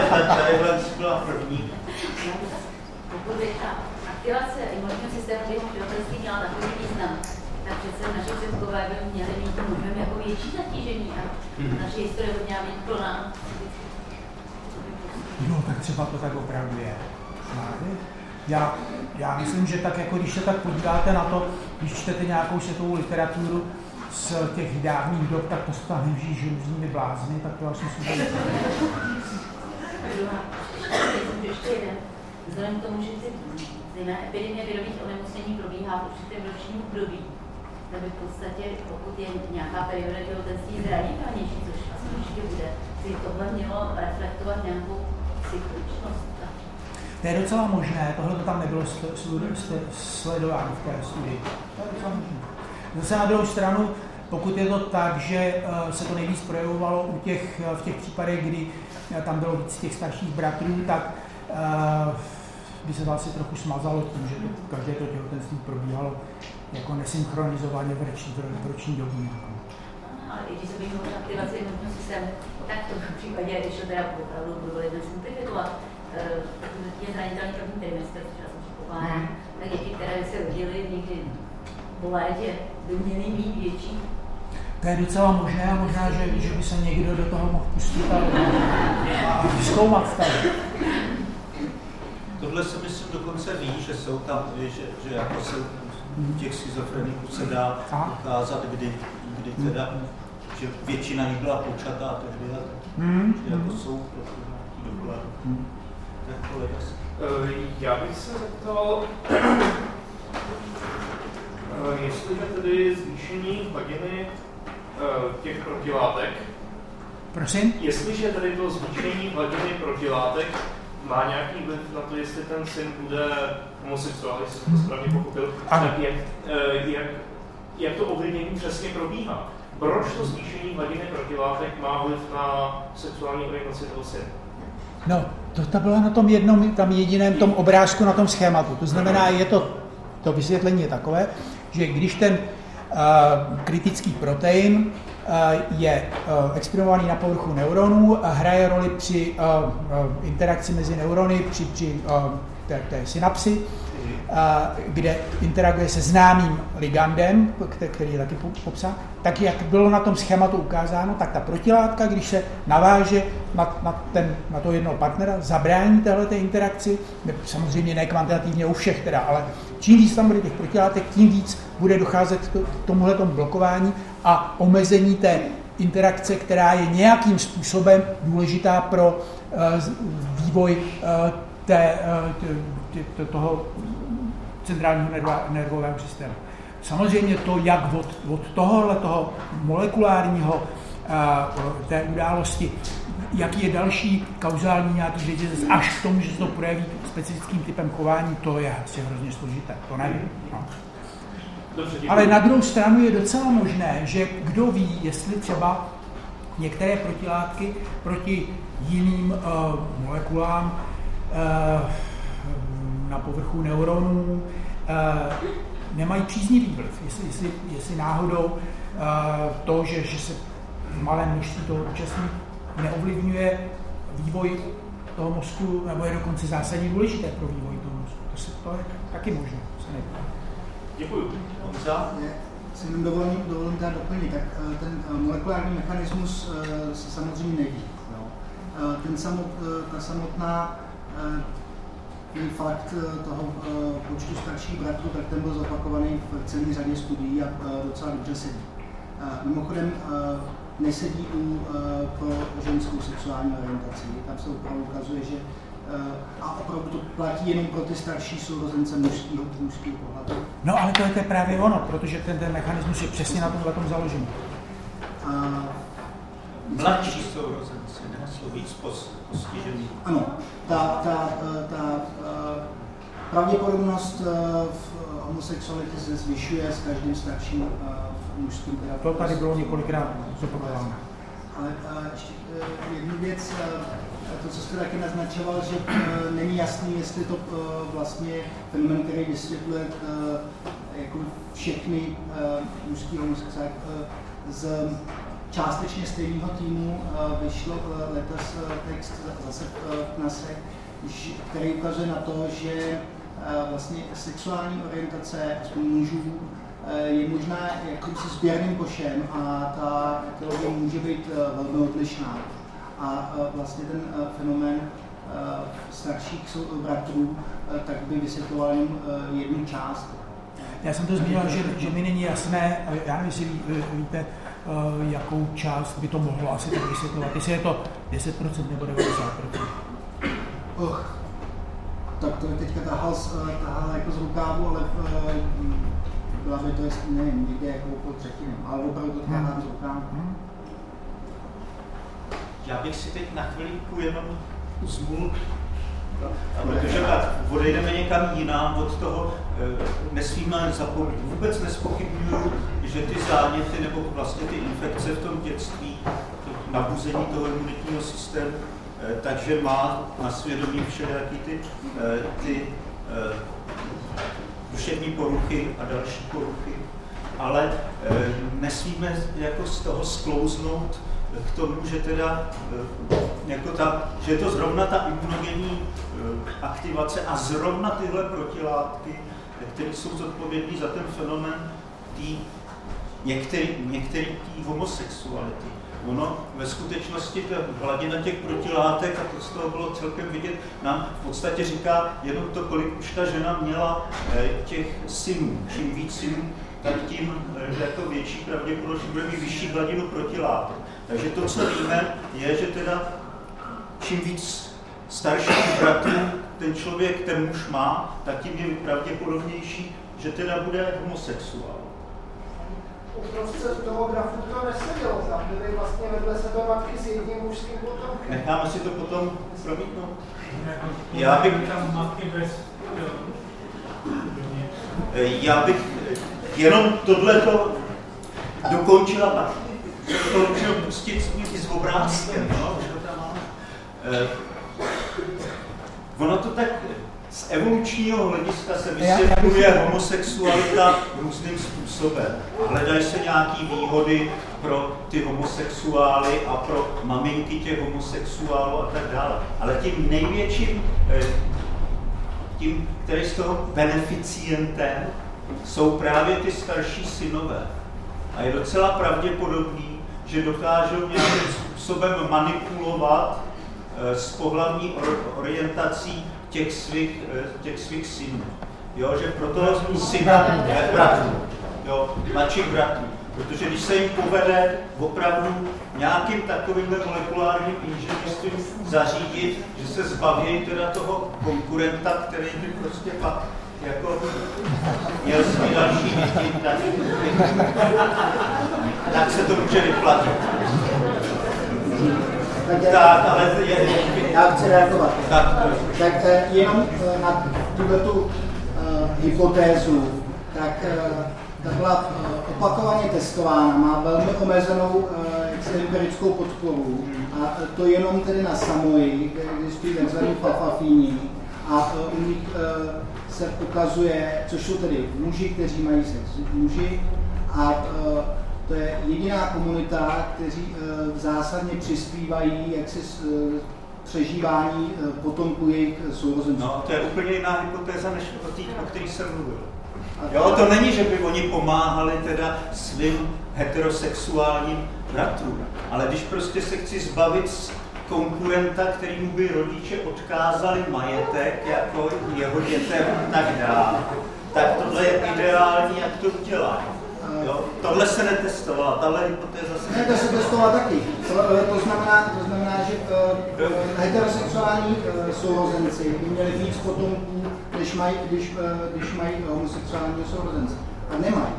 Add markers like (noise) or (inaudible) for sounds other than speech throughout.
tadyhle byla první. Pokud by ta aktivace imunitního systému během těhotenství měla takový význam, tak přece naši předkové by měli mít mnohem jako větší zatížení a naše historie by měla být plná. No, tak třeba to tak opravdu je. Máte? Já, já myslím, že tak jako když se tak podíváte na to, když čtete nějakou světovou literaturu z těch dávných dob, tak to se tam nevží žiluzními blázny, tak to asi si ještě jeden. Vzhledem k tomu, že zejména epidemie virových onemocnění probíhá v určitém ročním období, tak v podstatě, pokud je nějaká perioda těhotenství zranitelnější, což asi určitě bude, by tohle mělo reflektovat nějakou cykličnost. To je docela možné, tohle to tam nebylo sledováno v té studii. To je. Zase na druhou stranu, pokud je to tak, že eh, se to nejvíc projevovalo u těch, v těch případech, kdy eh, tam bylo víc těch starších bratrů, tak uh, by se vlastně trochu smazalo tím, že to, každé to těhotenství probíhalo jako nesynchronizovaně v roční, v roční dobu. Ale i když se bych mohl aktivaci imunitního systému, tak v tom případě, když to teda opravdu budu lidem simplifikovat, je zranitelný první trimestr, což jsem předpokládám, tak děti, které se rodily někdy po létě, by měly mít větší to je docela možné a možná, že, že by se někdo do toho mohl pustit a, a vyzkoumat tady. Tohle se myslím dokonce ví, že jsou tam, že, že jako se těch schizofreniků se dá ukázat, kdy, kdy teda, že většina nich byla počatá tehdy, a hmm. jako jsou prostě doklady. Hmm. Tak kolega eh, Já bych se zeptal, eh, jestliže tedy zvýšení hladiny těch protilátek, Prosím? Jestliže tedy to zvýšení hladiny protilátek má nějaký vliv na to, jestli ten syn bude homosexuál, jestli jsem to správně pochopil, ano. tak jak, eh, jak, jak to ovlivnění přesně probíhá. Proč to zvýšení hladiny protilátek má vliv na sexuální orientaci toho syna? No, to, to bylo na tom jednom, tam jediném tom obrázku, na tom schématu. To znamená, je to, to vysvětlení je takové, že když ten kritický protein Eh, je eh, exprimovaný na povrchu neuronů a hraje roli při eh, interakci mezi neurony, při, při té, té synapsi, kde interaguje se známým ligandem, který je taky popsán, tak jak bylo na tom schématu ukázáno, tak ta protilátka, když se naváže na, na, ten, na to jednoho partnera, zabrání téhle interakci, samozřejmě ne kvantitativně u všech teda, ale čím víc tam bude těch protilátek, tím víc bude docházet k tomuhle blokování a omezení té interakce, která je nějakým způsobem důležitá pro uh, vývoj uh, té, uh, toho centrálního nervového systému. Samozřejmě to, jak od, od tohohle toho molekulárního té události, jaký je další kauzální nějaký řetězec, až k tomu, že se to projeví specifickým typem chování, to je asi hrozně složité, to nevím. No. Ale na druhou stranu je docela možné, že kdo ví, jestli třeba některé protilátky proti jiným uh, molekulám na povrchu neuronů uh, nemají příznivý vliv. Jestli, jestli, jestli náhodou uh, to, že, že se v malém množství toho účastní neovlivňuje vývoj toho mozku, nebo je dokonce zásadně důležité pro vývoj toho mozku. To, se, to je taky možné. Se Děkuji. Honza? Si jenom dovolím, dovolím teda doplnit, tak eh, ten eh, molekulární mechanismus eh, se samozřejmě neví. Jo. Ten samot, ta samotná ten fakt toho počtu starších bratrů, tak ten byl zopakovaný v celé řadě studií a docela dobře sedí. Mimochodem, nesedí u pro ženskou sexuální orientaci. Tam se opravdu ukazuje, že a opravdu to platí jenom pro ty starší sourozence mužského, mužského pohledu. No ale to je, to je právě ono, protože ten, ten mechanismus je přesně na tomhle tom založený. A... Mladší sourozenci, ne? Jsou víc postižený. Ano, ta, ta, ta, ta pravděpodobnost v homosexuality se zvyšuje s každým starším mužským To tady bylo několikrát zopakováno. Ale ještě jednu věc, to, co jste taky naznačoval, že není jasný, jestli to vlastně fenomen, který vysvětluje jako všechny mužský homosexuály uh, z částečně stejného týmu vyšlo letos text zase v KNASE, který ukazuje na to, že vlastně sexuální orientace, aspoň mužů, je možná jakýmsi sběrným košem a ta teologie může být velmi odlišná. A vlastně ten fenomén starších bratrů tak by vysvětloval jen jednu část já jsem to zmínil, že, že mi není jasné, já nevím, jestli víte, eh, jakou část by to mohlo asi tak vysvětlovat. Jestli je to 10% nebo 90%. Och, tak to je teďka tahal, tahal jako z rukávu, ale eh, byla by to, jestli nevím, někde jako po třetinu, ale opravdu to tahám hmm. z rukávu. Hmm. Já bych si teď na chvilku jenom zmul protože tak odejdeme někam jinam od toho, eh, nesmíme zapomínat, vůbec nespochybnuju, že ty záněty nebo vlastně ty infekce v tom dětství, to nabuzení toho imunitního systému, eh, takže má na svědomí všelijaký ty, eh, ty duševní poruchy a další poruchy, ale nesmíme jako z toho sklouznout k tomu, že teda jako ta, že je to zrovna ta imunogenní Eh, aktivace a zrovna tyhle protilátky, které jsou zodpovědné za ten fenomén tý, některý, některý tý homosexuality. Ono ve skutečnosti ta hladina těch protilátek, a to z toho bylo celkem vidět, nám v podstatě říká jenom to, kolik už ta žena měla eh, těch synů. Čím víc synů, tak tím eh, jako větší pravděpodobnost bude mít vyšší hladinu protilátek. Takže to, co víme, je, že teda čím víc starších bratrů ten člověk, ten muž má, tak tím je pravděpodobnější, že teda bude homosexuál. Uprostřed toho grafu to nesedělo, tam byly vlastně vedle sebe matky s jedním mužským potomkem. Necháme si to potom promítnout. Já bych... Já bych jenom tohleto dokončila pak. To můžu pustit s obrázkem, no, že to tam máme. Eh, Ono to tak z evolučního hlediska se vysvětluje homosexualita různým způsobem. Hledají se nějaké výhody pro ty homosexuály a pro maminky těch homosexuálů a tak dále. Ale tím největším, eh, tím, který z toho beneficientem, jsou právě ty starší synové. A je docela pravděpodobný, že dokážou nějakým způsobem manipulovat Eh, s pohlavní orientací těch svých, eh, těch svých synů. Jo, že proto syna, ne, bratrů, jo, mladších bratrů. Protože když se jim povede opravdu nějakým takovým molekulárním inženýrstvím zařídit, že se zbaví teda toho konkurenta, který by prostě pak jako měl svý další děti, tak, se to může vyplatit. Tak, tak ale je, já chci reagovat. Tak, tak eh, jenom eh, na tuhle tu uh, hypotézu, tak uh, ta byla opakovaně testována, má velmi omezenou uh, empirickou podporu a to jenom tedy na samoji, kde existují tzv. fafafíni a u nich uh, se ukazuje, což jsou tedy muži, kteří mají sex muži a uh, to je jediná komunita, kteří e, zásadně přispívají jaksi e, přežívání e, potomků jejich sourozenců. No, to je úplně jiná hypotéza, než o těch, o kterých jsem mluvil. Jo, to není, že by oni pomáhali teda svým heterosexuálním bratrům, ale když prostě se chci zbavit konkurenta, kterým by rodiče odkázali majetek, jako jeho dětem a tak dále, tak tohle je ideální, jak to udělat. Jo? Tohle se netestovalo, tahle hypotéza se Ne, to se testovala taky. To, eh, to, znamená, to znamená, že uh, heterosexuální uh, sourozenci by měli víc potomků, když mají, když, uh, když mají homosexuální sourozence. A nemají.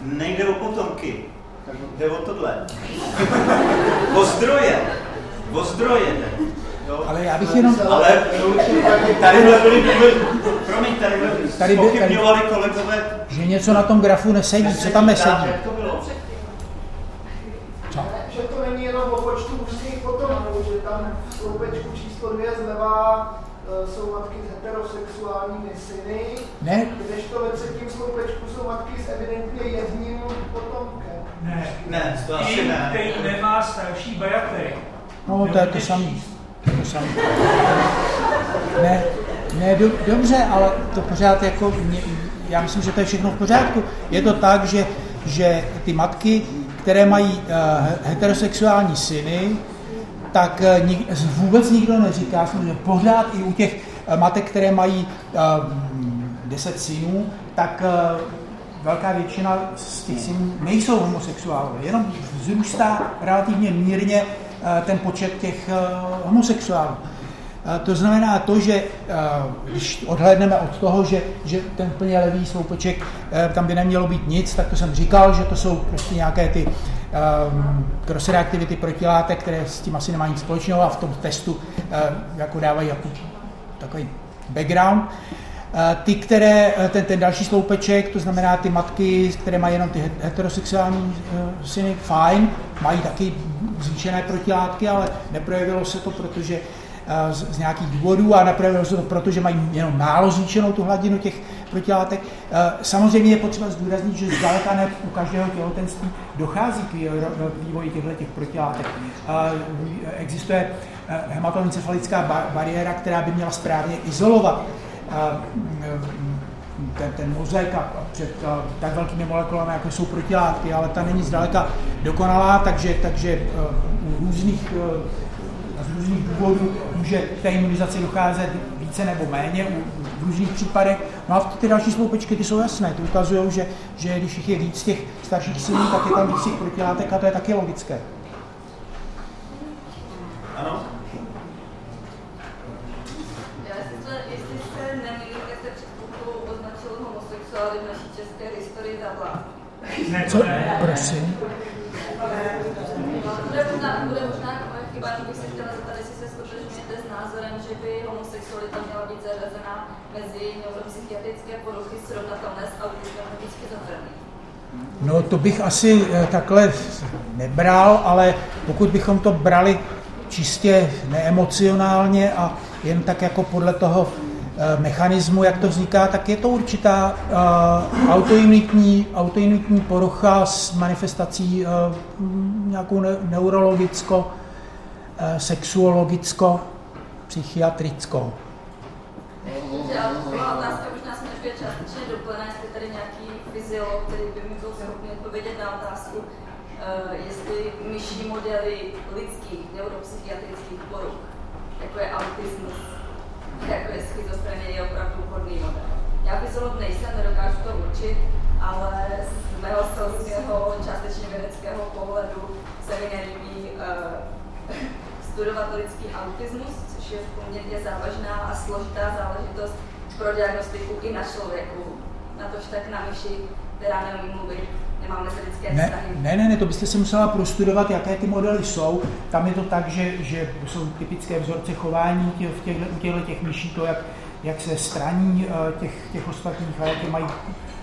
Nejde o potomky, jde o tohle. (laughs) o zdroje. O zdroje. Jo? Ale já bych jenom... Ale tady byli, promiň, tady tady by, kolegové... Že něco na tom grafu nesedí, co tam nesedí? Jak to bylo? Co? Že to není jenom o počtu mužských potomků, že tam v sloupečku číslo dvě zleva e, jsou matky s heterosexuálními syny, ne? kdežto ve třetím sloupečku jsou matky s evidentně jedním potomkem. Ne, ne, to asi ne. který nemá starší bajatek. No, to je to samé. To samé. Ne, ne, do, dobře, ale to pořád jako, já myslím, že to je všechno v pořádku. Je to tak, že, že ty matky, které mají uh, heterosexuální syny, tak uh, nik, vůbec nikdo neříká, že pořád i u těch uh, matek, které mají uh, deset synů, tak uh, velká většina z těch synů nejsou homosexuálové, jenom vzrůstá relativně mírně ten počet těch uh, homosexuálů. To znamená to, že když odhlédneme od toho, že, že ten plně levý sloupeček, tam by nemělo být nic, tak to jsem říkal, že to jsou prostě nějaké ty cross-reaktivity protilátek, které s tím asi nemají nic společného a v tom testu jako dávají jako takový background. Uh, ty, které, ten, ten další sloupeček, to znamená ty matky, které mají jenom ty heterosexuální uh, syny, fajn, mají taky zvýšené protilátky, ale neprojevilo se to, protože z, z nějakých důvodů a napravilo se to proto, že mají jenom málo zvýšenou tu hladinu těch protilátek. Samozřejmě je potřeba zdůraznit, že zdaleka ne u každého těhotenství dochází k vývoji těchto těch protilátek. Existuje hematoencefalická bariéra, která by měla správně izolovat ten, ten mozaik a před tak velkými molekulami, jako jsou protilátky, ale ta není zdaleka dokonalá, takže, takže u různých z různých důvodů může k té imunizaci docházet více nebo méně v různých případech. No a ty další sloupečky ty jsou jasné, ty ukazují, že, že když jich je víc těch starších synů, tak je tam víc těch protilátek a to je taky logické. Ano? Co? Prosím. Bude možná, bude možná chyba, bych se chtěla zeptat, jestli se stotožňujete s názorem, že by homosexualita měla být zařazena mezi neuropsychiatrické poruchy srovnatelné s autismem nebo schizofrenií. No to bych asi eh, takhle nebral, ale pokud bychom to brali čistě neemocionálně a jen tak jako podle toho eh, mechanismu, jak to vzniká, tak je to určitá uh, autoimunitní, autoimunitní porucha s manifestací uh, nějakou ne- neurologicko sexuologicko-psychiatrickou. otázka možná částečně doplná, jestli tady nějaký fyziolog, který by mi byl schopný odpovědět na otázku, uh, jestli myší modely lidských neuropsychiatrických poruch, jako je autismus, jako je schizofrenie, je opravdu vhodný model. Já fyziolog nejsem, nedokážu to určit, ale z mého selského, částečně vědeckého pohledu se mi nelíbí uh, (laughs) studovat lidský autismus, což je poměrně závažná a složitá záležitost pro diagnostiku i na člověku. Na tož tak na myši, která neumí mluvit, nemáme lidské ne, Ne, ne, ne, to byste se musela prostudovat, jaké ty modely jsou. Tam je to tak, že, že jsou typické vzorce chování tě, v těchto, u těchto těch myší, to, jak, jak se straní eh, těch, těch ostatních a jaké mají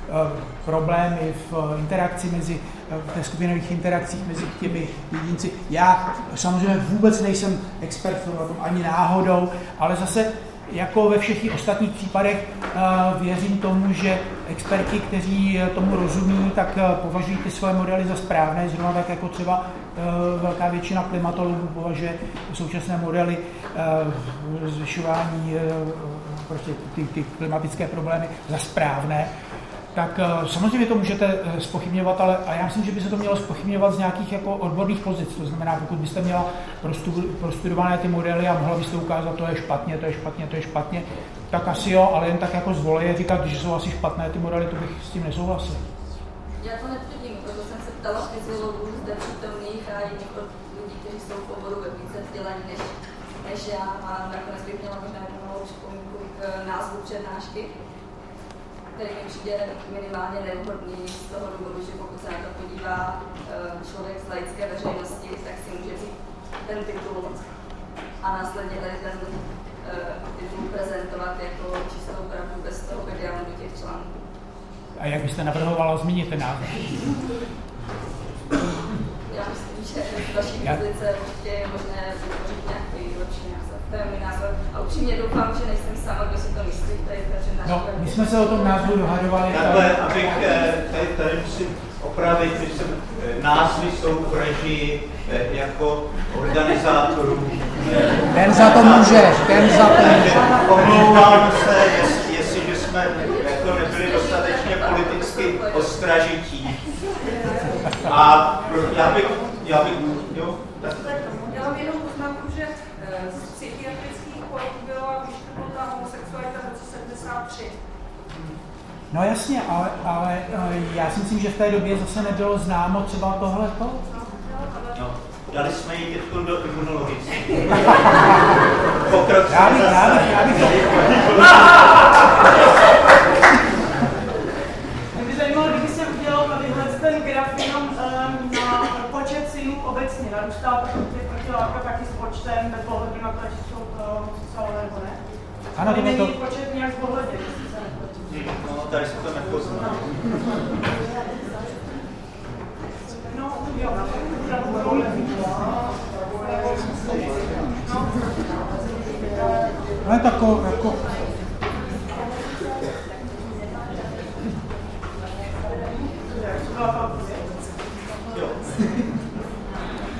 Eh, problémy v eh, interakci mezi, v té skupinových interakcích mezi těmi jedinci. Já samozřejmě vůbec nejsem expert v tom ani náhodou, ale zase jako ve všech ostatních případech věřím tomu, že experti, kteří tomu rozumí, tak považují ty svoje modely za správné, zrovna tak jako třeba velká většina klimatologů považuje současné modely zvyšování prostě ty, ty klimatické problémy za správné tak eh, samozřejmě to můžete eh, spochybňovat, ale a já myslím, že by se to mělo spochybňovat z nějakých jako odborných pozic. To znamená, pokud byste měla prostudované ty modely a mohla byste ukázat, to je špatně, to je špatně, to je špatně, tak asi jo, ale jen tak jako zvoleje říkat, že jsou asi špatné ty modely, to bych s tím nesouhlasil. Já to netvrdím, proto jsem se ptala fyziologů zde přítomných a jiných lidí, kteří jsou v oboru ve více vzdělaní než, než já a nakonec bych měla možná jednu malou připomínku k názvu přednášky který mi přijde minimálně nevhodný z toho důvodu, že pokud se na to podívá eh, člověk z laické veřejnosti, tak si může vzít ten titul a následně tady ten uh, titul prezentovat jako čistou pravdu bez toho backgroundu těch článků. A jak byste navrhovala zmínit ten název? Já myslím, že z vaší pozice určitě je možné vytvořit nějaký lepší název. To je můj názor. A upřímně doufám, že nejsem sama, kdo si to myslí. Tady no, my jsme se o tom názvu dohadovali. Takhle, abych eh, tady, tady musím opravit, když jsem, eh, názvy jsou v režii jako organizátorů. Ten za to může, ten za to může. Omlouvám se, jestli, jestliže jsme jako nebyli dostatečně politicky ostražití. A já bych, já bych, jo, tak. Já mám jenom poznámku, že z psychiatrických chorob byla vyškrtnutá homosexualita v roce 73. No jasně, ale, ale já si myslím, že v té době zase nebylo známo třeba tohleto. No, dali jsme ji teď do imunologie. (laughs) Pokrok. Já bych, já bych, já bych to... Mě zajímalo, kdyby se udělal tadyhle ten graf jenom na počet synů obecně. Narůstá těch protilátka taky s počtem, bez ohledu na to, jestli jsou to nebo ne. Ano, to není to... počet nějak z No, tady se to nepozná. No, jo, No je tako, jako...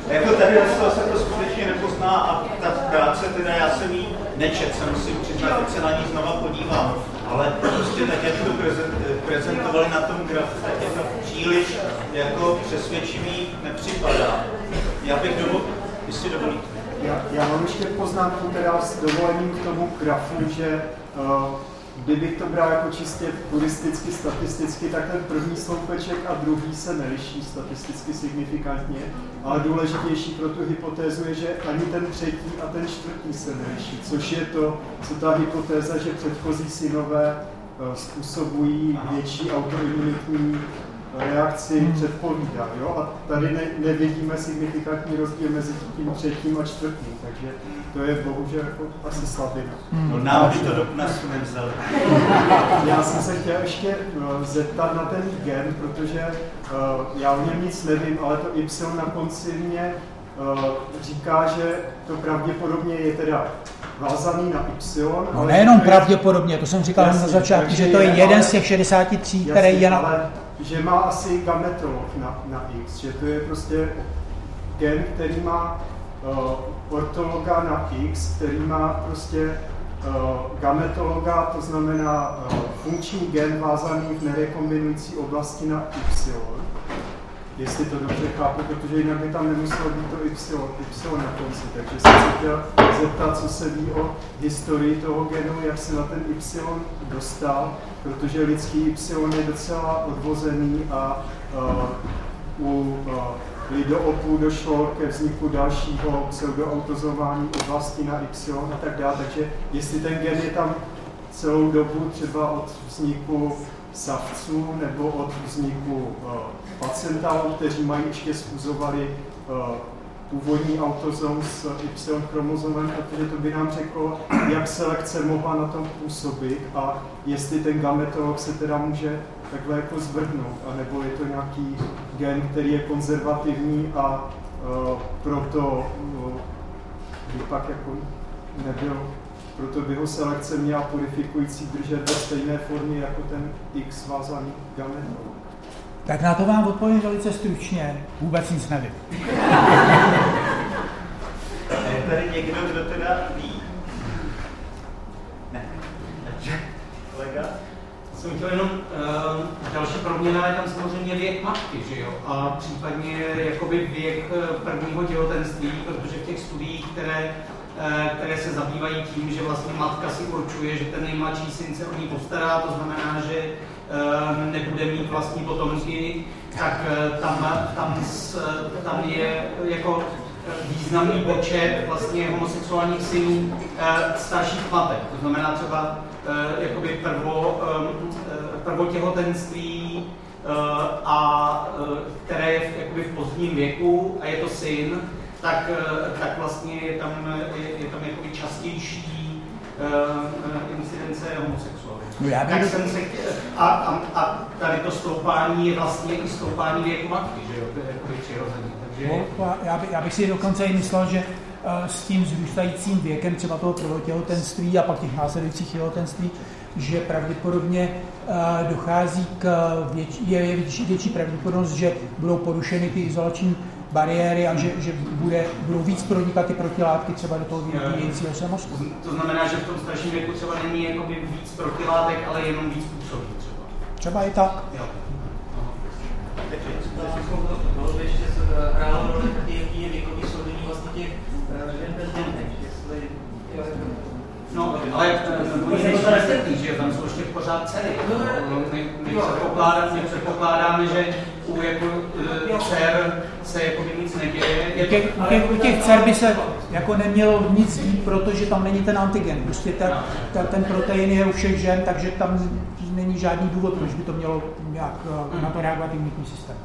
Jako tady se to skutečně nepozná a ta práce, teda já jsem jí nečet, se musím přiznat, teď se na ní znova podívám, ale prostě tak, jak to prezentovali na tom grafu, tak je to příliš jako přesvědčivý nepřipadá. Já bych dovolil, jestli dovolíte. Já, já mám ještě poznámku teda s dovolením k tomu grafu, že uh, kdybych to bral jako čistě turisticky, statisticky, tak ten první sloupeček a druhý se neliší statisticky signifikantně, ale důležitější pro tu hypotézu je, že ani ten třetí a ten čtvrtý se neliší, což je to, co ta hypotéza, že předchozí synové uh, způsobují větší autoimunitní reakci hmm. předpovídá. Jo? A tady ne, nevidíme signifikantní rozdíl mezi tím třetím a čtvrtým, takže to je bohužel jako asi slabina. Hmm. No nám by to do nevzal. (laughs) Já jsem se chtěl ještě uh, zeptat na ten gen, protože uh, já o něm nic nevím, ale to Y na konci mě uh, říká, že to pravděpodobně je teda vázaný na Y. No nejenom pravděpodobně, to jsem říkal jasný, na začátku, že to je jeden z těch 63, který je na... Ale že má asi gametolog na, na X, že to je prostě gen, který má uh, ortologa na X, který má prostě uh, gametologa, to znamená uh, funkční gen vázaný v nerekombinující oblasti na Y jestli to dobře chápu, protože jinak by tam nemuselo být to Y, y na konci. Takže jsem se chtěl zeptat, co se ví o historii toho genu, jak se na ten Y dostal, protože lidský Y je docela odvozený a uh, u uh, lidoopů došlo ke vzniku dalšího pseudoautozování oblasti na Y a tak dále. Takže jestli ten gen je tam celou dobu třeba od vzniku savců nebo od vzniku uh, placentálů, kteří mají ještě sfuzovali uh, původní autozom s Y chromozomem, protože to by nám řeklo, jak selekce mohla na tom působit a jestli ten gametolog se teda může takhle jako zvrhnout, anebo je to nějaký gen, který je konzervativní a uh, proto uh, by pak jako nebyl proto by ho selekce měla purifikující držet ve stejné formě jako ten X vázaný gametolog. Tak na to vám odpovím velice stručně. Vůbec nic nevím. Je tady někdo, kdo teda ví? Ne. Kolega? Jsem chtěl jenom, uh, další proměna je tam samozřejmě věk matky, že jo? A případně jakoby věk eh, prvního těhotenství, protože v těch studiích, které Eh, které se zabývají tím, že vlastně matka si určuje, že ten nejmladší syn se o ní postará, to znamená, že nebude mít vlastní potomky, tak eh, tam, tam, tam je jako významný počet vlastně homosexuálních synů starších matek. To znamená třeba jakoby prvo, prvotěhotenství, a které je v, jakoby v pozdním věku a je to syn, tak, eh, tak vlastně je tam, je, je tam jakoby častější incidence homosexuality. No já tak jsem se chtěl, a, a, a, tady to stoupání je vlastně i stoupání věku matky, že jo, to je jakoby přirozený. Takže... No, já, by, já bych si dokonce i myslel, že s tím zrůstajícím věkem třeba toho těhotenství a pak těch následujících těhotenství, že pravděpodobně dochází k větší, je větší, větší pravděpodobnost, že budou porušeny ty izolační bariéry a že, že bude, budou víc pronikat ty protilátky třeba do toho vyvíjejícího se mozku. To znamená, že v tom starším věku třeba není jakoby víc protilátek, ale jenom víc působí třeba. Třeba i tak. Jo. Takže ještě hrálo roli taky, jaký je věkový složení vlastně těch žen bez dětech, jestli No, ale oni to nestretný, že tam jsou ještě pořád ceny. No, my, my, předpokládáme, my předpokládáme, že u jako e, dcer se jako nic neděje. Je to, těch, u těch dcer by se jako nemělo nic dít, protože tam není ten antigen. Prostě ta, ta, ten protein je u všech žen, takže tam není žádný důvod, proč by to mělo nějak e, na to reagovat imunitní systém.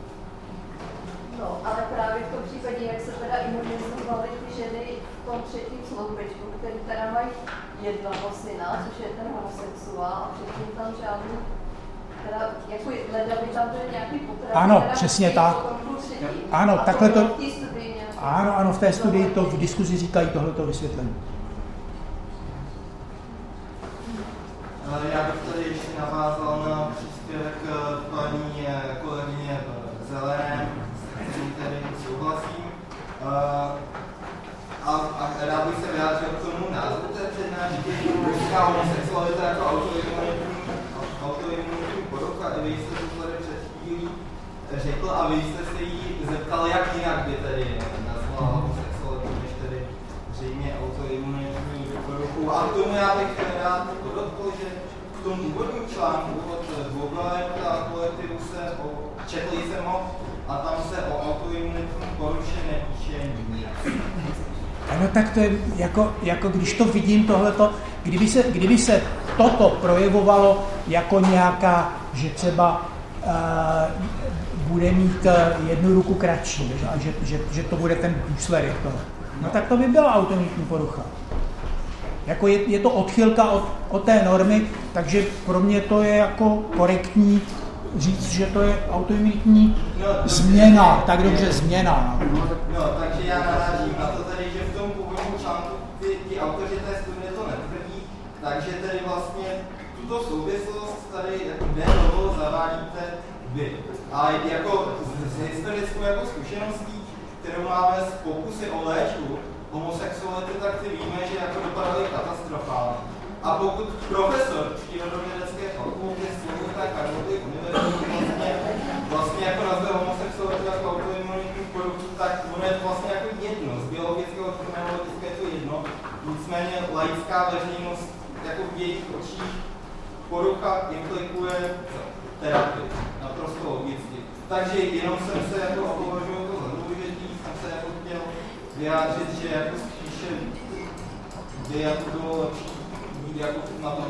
No, ale právě v tom případě, jak se teda imunizovaly ty ženy v tom třetím sloupečku, který teda mají jednoho syna, což je ten homosexuál, a předtím tam žádný teda, jako leda by tam byl nějaký potravin, Ano, přesně tak. Ano, takhle to... Ano, ano, v té studii to v diskuzi říkají tohleto vysvětlení. Já bych tady ještě navázal na příspěvek eh, paní eh, kolegyně Zelené, s kterým tedy souhlasím. Eh, a, a rád bych se vyjádřil k tomu názvu té přednášky, ruská homosexualita jako autoimunitní porucha. I vy jste to tady před chvílí řekl vy jste se jí zeptal, jak jinak by tedy nazvala homosexualitu, než tedy zřejmě autoimunitní poruchu. A k tomu já bych rád podotkl, že v tom úvodním článku od Google a kolektivu se o, četl jsem ho a tam se o autoimunitním poruše nepíše nic. Ano, tak to je jako, jako když to vidím tohleto, kdyby se, kdyby se toto projevovalo jako nějaká, že třeba uh, bude mít uh, jednu ruku kratší, a že, že, že to bude ten důsledek toho. No tak to by byla autonomní porucha. Jako je, je to odchylka od, od té normy, takže pro mě to je jako korektní říct, že to je autoimunitní no, změna, tak dobře změna. No. no, takže já narážím na to tady, že v tom původním článku ty, ty autoři té studie to netvrdí, takže tedy vlastně tuto souvislost tady jako de novo zavádíte vy. A jako z, historickou jako zkušeností, kterou máme z pokusy o léčbu homosexuality, tak ty víme, že jako dopadaly katastrofálně. A pokud profesor přírodovědecké fakulty Slovenské Karlovy univerzity vlastně, vlastně jako nazve homosexualitu jako autoimunitní poruchu, tak ono je vlastně jako jedno. Z biologického kriminologického je to jedno. Nicméně laická veřejnost jako v jejich očích porucha implikuje terapii. Naprosto logicky. Takže jenom jsem se jako považuji to důležitý, jsem se jako chtěl vyjádřit, že jako spíše by jako bylo lepší jako na tom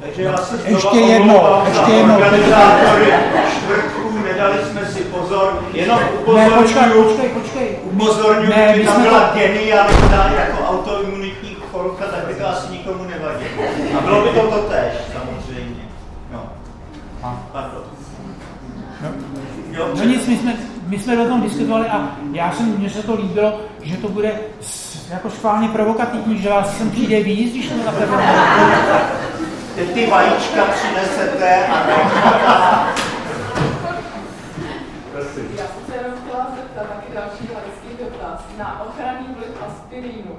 takže já se ještě jednou, ještě jednou. Organizátory čtvrtků, nedali jsme si pozor, jenom upozorňuji, ne, počkej, počkej, počkej. upozorňuji, ne, kdyby tam byla to... geniální jako autoimunitní chorobka, tak by to asi nikomu nevadilo. A bylo by to to tež, samozřejmě. No. Pardon. No, no nic, my jsme, my jsme o tom diskutovali a já jsem, mně se to líbilo, že to bude jako schválně provokativní, že vás sem přijde víc, když to takhle Ty, ty vajíčka přinesete a Prosím. Já jsem se jenom chtěla zeptat taky další laický dotaz na ochranný vliv aspirínu.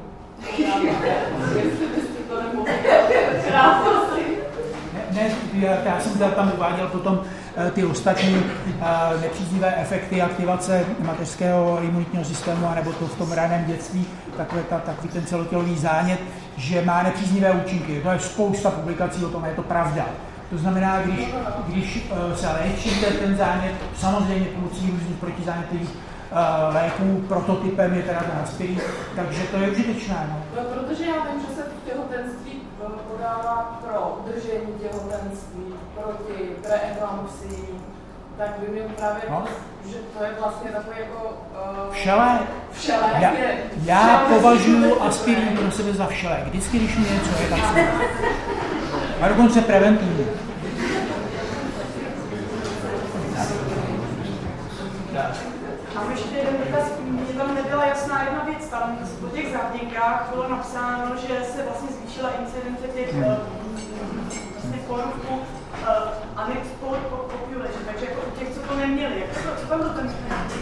Jestli byste to nemohli ne, ne, já jsem tam uváděl potom ty ostatní eh, nepříznivé efekty aktivace mateřského imunitního systému, anebo to v tom raném dětství, takové ta, takový ten celotělový zánět, že má nepříznivé účinky. To je spousta publikací o tom, je to pravda. To znamená, když, když eh, se léčíte ten zánět, samozřejmě pomocí různých protizánětových léků, prototypem je teda ten aspirin, takže to je užitečné. No. no protože já vím, že se v těhotenství podává pro udržení těhotenství, proti preeklampsii, tak by měl právě, no. že to je vlastně takový jako... Uh, všelé. Všelé. Já, je, já považuji aspirin pro sebe za všelé. Vždycky, když mi něco je, tak se A dokonce preventivně. A ještě tam nebyla jasná jedna věc, tam po těch zápěnkách bylo napsáno, že se vlastně zvýšila incidence těch hmm. vlastně poruků uh, unexplored population, takže jako u těch, co to neměli, jak to, co tam to ten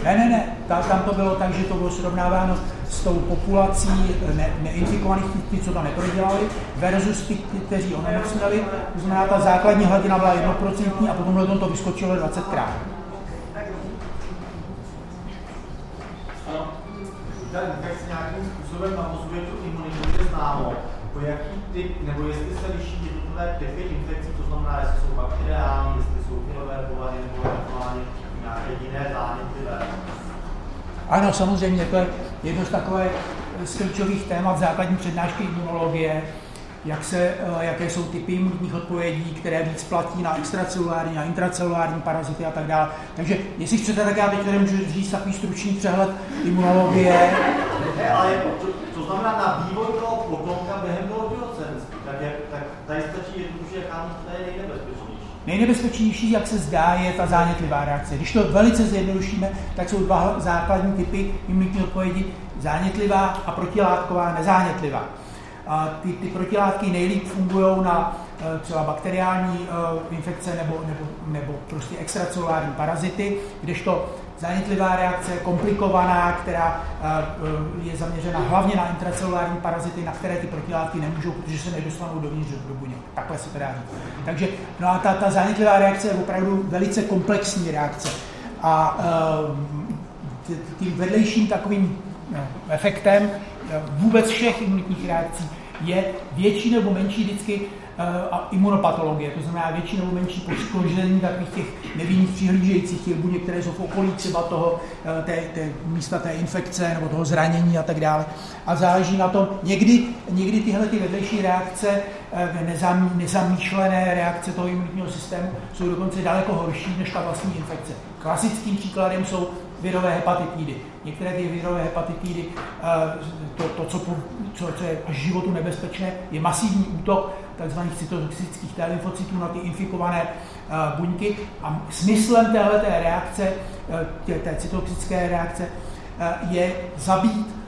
Ne, ne, ne, ta, tam to bylo tak, že to bylo srovnáváno s tou populací ne, neinfikovaných, ty, co to neprodělali, versus ty, ty kteří onemocněli. To znamená, ta základní hladina byla 1% a potom to vyskočilo 20krát. ten infekce nějakým způsobem navozuje tu imunitu, je známo, po jaký typ, nebo jestli se liší jednotlivé typy infekcí, to znamená, jestli jsou bakteriální, jestli jsou filové povahy, nebo eventuálně nějaké jiné zánětlivé. Ano, samozřejmě, to je jedno z takové z klíčových témat základní přednášky imunologie, jak se, eh, jaké jsou typy imunitních odpovědí, které víc platí na extracelulární a intracelulární parazity a tak dále. Takže jestli chcete, tak já teď tady můžu říct takový stručný přehled imunologie. Ne, ale to, znamená na vývoj toho potomka během toho těhotenství, tak, jak, tak tady stačí jednoduše, jaká to je nejnebezpečnější. Nejnebezpečnější, jak se zdá, je ta zánětlivá reakce. Když to velice zjednodušíme, tak jsou dva základní typy imunitní odpovědi, zánětlivá a protilátková nezánětlivá. A ty, ty protilátky nejlíp fungují na e, třeba bakteriální e, infekce nebo, nebo, nebo prostě extracelulární parazity, kdežto zánětlivá reakce, komplikovaná, která e, je zaměřena hlavně na intracelulární parazity, na které ty protilátky nemůžou, protože se nedostanou dovnitř do buněk. Takhle se to dá říct. Takže no a ta, ta zánětlivá reakce je opravdu velice komplexní reakce. A tím vedlejším takovým efektem vůbec všech imunitních reakcí je větší nebo menší vždycky uh, imunopatologie, to znamená větší nebo menší poškození takových těch nevinných přihlížejících těch buněk, které jsou v okolí třeba toho, uh, té, té, místa té infekce nebo toho zranění a tak dále. A záleží na tom, někdy, někdy tyhle ty vedlejší reakce, uh, nezam, nezamýšlené reakce toho imunitního systému jsou dokonce daleko horší než ta vlastní infekce. Klasickým příkladem jsou virové hepatitidy. Některé ty virové hepatitidy, to, to co, co, co je až životu nebezpečné, je masivní útok tzv. cytotoxických T na ty infikované buňky a smyslem téhle reakce, tě, té cytotoxické reakce, je zabít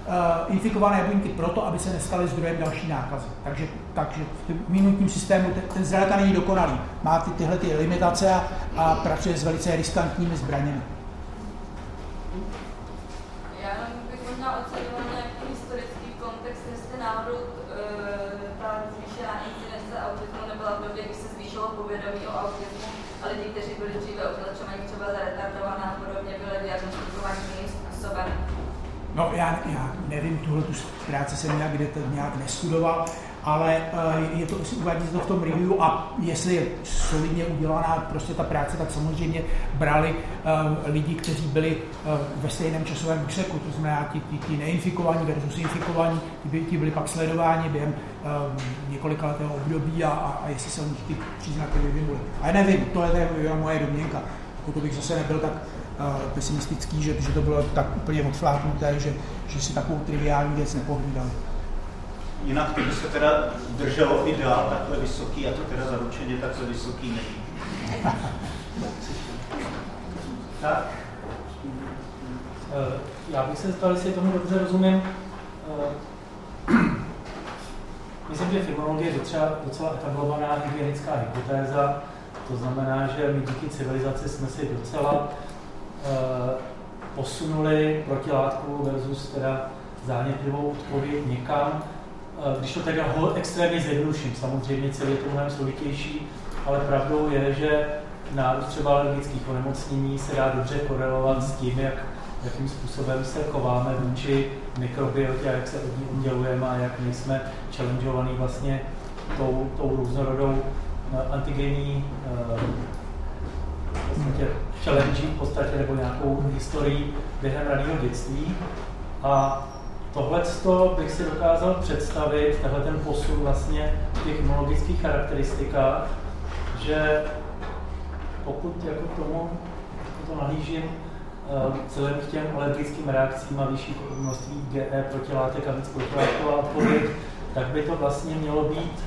infikované buňky proto, aby se nestaly zdrojem další nákazy. Takže, takže v minutním systému ten, ten není dokonalý. Má ty, tyhle ty limitace a, a pracuje s velice riskantními zbraněmi. Náhodou e, ta zvýšená incidence autismu nebyla v době, kdy se zvýšilo povědomí o autismu a lidi, kteří byli dříve označovaní třeba za retardované a podobně, byli diagnostikováni jiným způsobem. No já, já nevím, tuhle tu práci jsem nějak, kde to nějak nestudoval, ale eh, je to, uvádí to v tom review a jestli je solidně udělaná prostě ta práce, tak samozřejmě brali uh, lidi, kteří byli uh, ve stejném časovém úseku, to znamená ti, ti, ti neinfikovaní versus infikovaní, ti, by, ti byli pak sledováni během několika letého období a, a, a jestli se u nich ty příznaky vyvinuly. A nevím, to je, to je moje domněnka. To bych zase nebyl tak uh, pesimistický, že, že to bylo tak úplně odfláknuté, že, že si takovou triviální věc nepohlídali. Jinak to by se teda drželo i dál takhle vysoký, a to teda zaručeně takhle vysoký není. (laughs) tak. Eh, já bych se zeptal, jestli tomu dobře rozumím. Eh, (clears throat) myslím, že filmologie je docela, docela etablovaná hygienická hypotéza. To znamená, že my díky civilizaci jsme si docela uh, posunuli protilátku versus teda zánětlivou odpověď někam, Eh, když to tak ho extrémně zjednoduším, samozřejmě celý je to mnohem složitější, ale pravdou je, že nárůst třeba alergických onemocnění se dá dobře korelovat s tím, jak, jakým způsobem se chováme vůči mikrobiotě a jak se od ní udělujeme a jak nejsme challengeovaný vlastně tou, tou různorodou eh, antigenní uh, challenge v podstatě nebo nějakou historii během raného dětství. A Tohle bych si dokázal představit, tenhle ten posun vlastně v těch imunologických charakteristikách, že pokud jako tomu to nahlížím, eh, vzhledem k těm alergickým reakcím a vyšší množství GE protilátek a víc protilátková odpověď, tak by to vlastně mělo být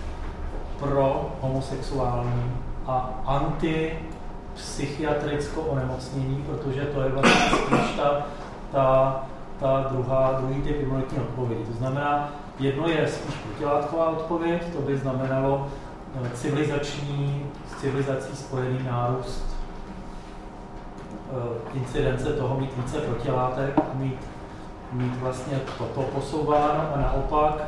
pro homosexuální a antipsychiatrickou onemocnění, protože to je vlastně spíš ta, ta ta druhá, druhý typ imunitní odpovědi. To znamená, jedno je spíš protilátková odpověď, to by znamenalo eh, civilizační, s civilizací spojený nárůst eh, incidence toho mít více protilátek, mít, mít vlastně toto posouváno a naopak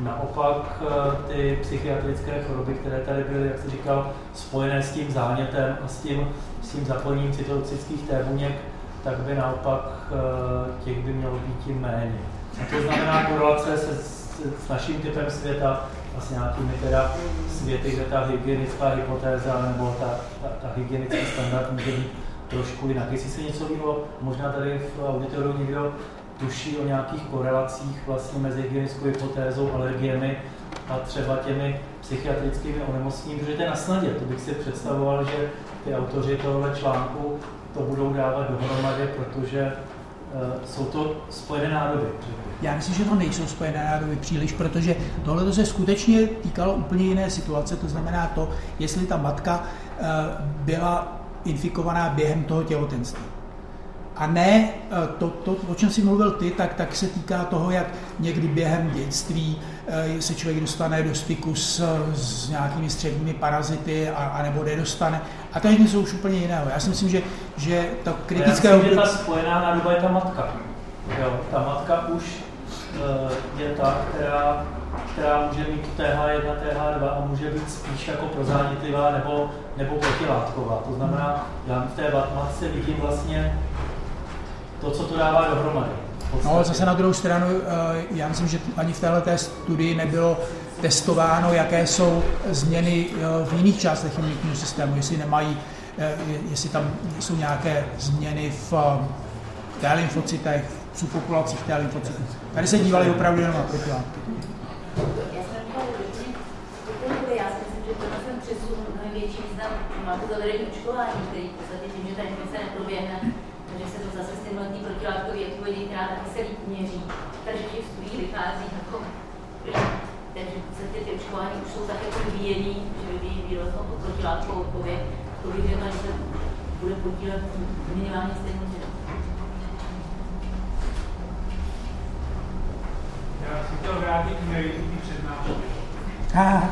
Naopak eh, ty psychiatrické choroby, které tady byly, jak jsi říkal, spojené s tím zánětem a s tím, s tím zapojením cytotoxických té buněk, tak by naopak eh, těch by mělo být tím méně. A to znamená korelace se s, naším typem světa a s nějakými teda světy, kde ta hygienická hypotéza nebo ta, ta, ta hygienický standard může být trošku jinak. Jestli se něco líbilo, možná tady v auditoru někdo tuší o nějakých korelacích vlastně mezi hygienickou hypotézou, alergiemi a třeba těmi psychiatrickými onemocněními, protože to je na snadě. To bych si představoval, že ty autoři tohohle článku to budou dávat dohromady, protože uh, jsou to spojené nádoby. Já myslím, že to nejsou spojené nádoby příliš, protože tohle se skutečně týkalo úplně jiné situace, to znamená to, jestli ta matka uh, byla infikovaná během toho těhotenství. A ne eh, to, to, o čem jsi mluvil ty, tak, tak se týká toho, jak někdy během dětství eh, se člověk dostane do styku s, s nějakými středními parazity a, a nebo nedostane. A to je něco už úplně jiného. Já si myslím, že, že to kritické... Já myslím, že ta spojená nádoba je ta matka. Jo, ta matka už eh, je ta, která, která může mít TH1, TH2 a může být spíš jako prozánitlivá nebo, nebo protilátková. To znamená, já v té matce vidím vlastně to, co to dává dohromady. No ale zase na druhou stranu, eh, já myslím, že ani v této studii nebylo testováno, jaké jsou změny eh, v jiných částech imunitního systému, jestli nemají, eh, jestli tam jsou nějaké změny v té lymfocytech, v subpopulacích té lymfocytech. Tady se dívali opravdu jenom na protilátky. Já si myslím, že to ten přesun mnohem větší význam má to zavedení očkování, který v podstatě tím, že ta infekce neproběhne, zase stimulantní protilátkové odpovědi, která taky se líp měří. Takže těch studií vychází jako, takže v podstatě ty očkování už jsou tak jako vyvíjený, že vyvíjí výraznou protilátkovou odpověď. To bych řekla, že se bude podílet minimálně stejnou. Já si chtěl vrátit k meritu přednášky. Uh,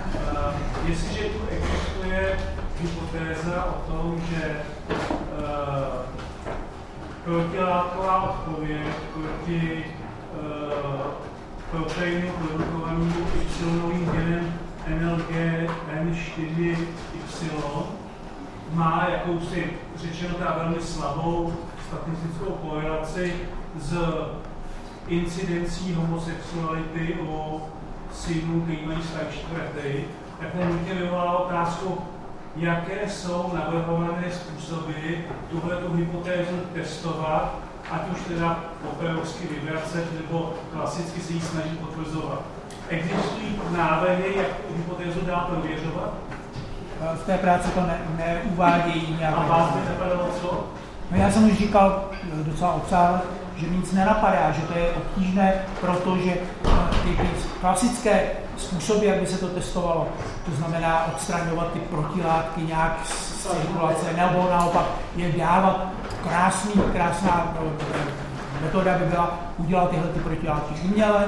jestliže tu existuje hypotéza o tom, že uh, protilátková odpověď proti uh, proteinu produkovanému Y genem NLG N4Y má jakousi, řečeno teda velmi slabou statistickou korelaci s incidencí homosexuality u synů, kteří mají starší čtvrty, tak to mě vyvolala otázku, jaké jsou navrhované způsoby tuhle hypotézu testovat, ať už teda operovsky vyvracet nebo klasicky se ji snažit potvrzovat. Existují návrhy, jak tu hypotézu dá prověřovat? V té práci to ne, neuvádějí nějak. A vás by napadalo co? No já jsem už říkal docela obsáhle, že nic nenapadá, že to je obtížné, protože ty, ty klasické způsoby, jak by se to testovalo, to znamená odstraňovat ty protilátky nějak z cirkulace, nebo naopak je dávat krásný, krásná metoda by byla udělat tyhle ty protilátky uměle,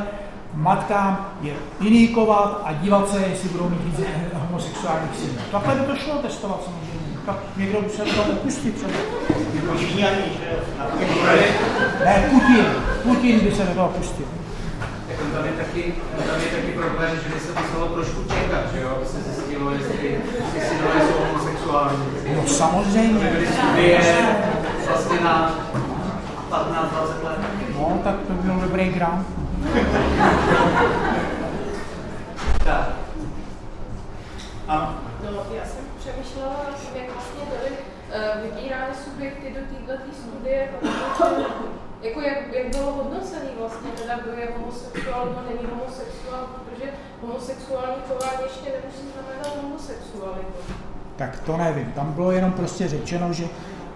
matkám je inikovat a dívat se, jestli budou mít víc homosexuálních synů. Takhle by to šlo testovat samozřejmě. Tak někdo by se to pustit třeba. Ne, Putin. Putin by se do toho pustil. Tam je taky, tam je taky problém, že by se muselo trošku čekat, že jo, aby se zjistilo, jestli, jestli dole jsou homosexuální. No samozřejmě. Byly studie vlastně na 15-20 let. No, tak to byl dobrý grant. tak. Ano. No, já jsem přemýšlela jak vlastně byly uh, vybírány subjekty do této studie, protože jako jak, jak bylo hodnocený vlastně, teda kdo je homosexuál, kdo není homosexuál, protože homosexuální chování ještě nemusí znamenat homosexualitu. Tak to nevím. Tam bylo jenom prostě řečeno, že,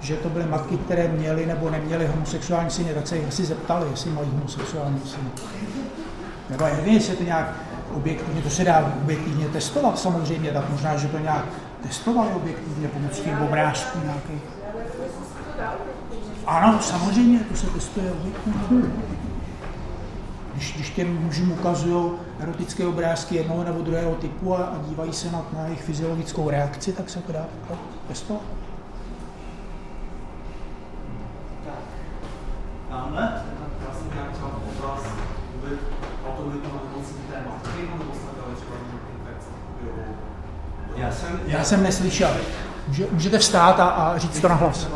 že to byly matky, které měly nebo neměly homosexuální syny, tak se jich asi zeptali, jestli mají homosexuální syny. Nebo nevím, jestli to nějak objektivně, to se dá objektivně testovat samozřejmě, tak možná, že to nějak testovali objektivně pomocí těch obrázků nějakých. Ano, samozřejmě, to se testuje objektivně. Když, když těm mužům ukazují erotické obrázky jednoho nebo druhého typu a, a dívají se na, na jejich fyziologickou reakci, tak se to dá bez toho. Tamhle? Já jsem nějak třeba obraz, by autoritnou nemocní té matky, nebo jsme dali třeba infekce? Já jsem, neslyšel. Může, můžete vstát a, a říct to nahlas.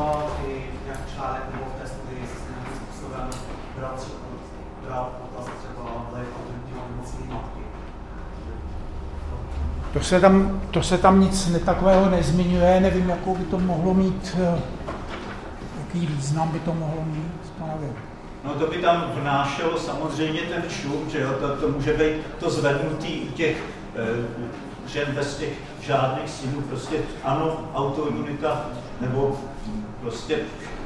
To se tam, to se tam nic takového nezmiňuje, nevím, jakou by to mohlo mít, eh, jaký význam by to mohlo mít, to. No to by tam vnášelo samozřejmě ten šum, že jo, to, to může být to zvednutý těch e, žen bez těch žádných synů, prostě ano, autoimunita nebo prostě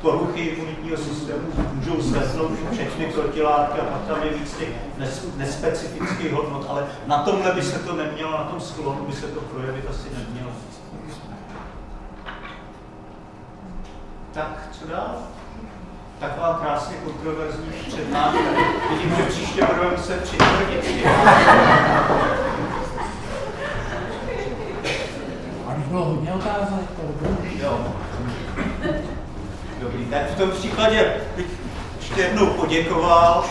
poruchy imunitního systému můžou zvednout všechny protilátky a pak tam je víc těch nespecifických hodnot, ale na tomhle by se to nemělo, na tom sklonu by se to projevit asi nemělo. Tak, co dál? Taková krásně kontroverzní přednáška. Vidím, že příště budeme muset přitvrdit. A bylo hodně otázek, to Jo. Dobrý, tak v tom případě bych ještě jednou poděkoval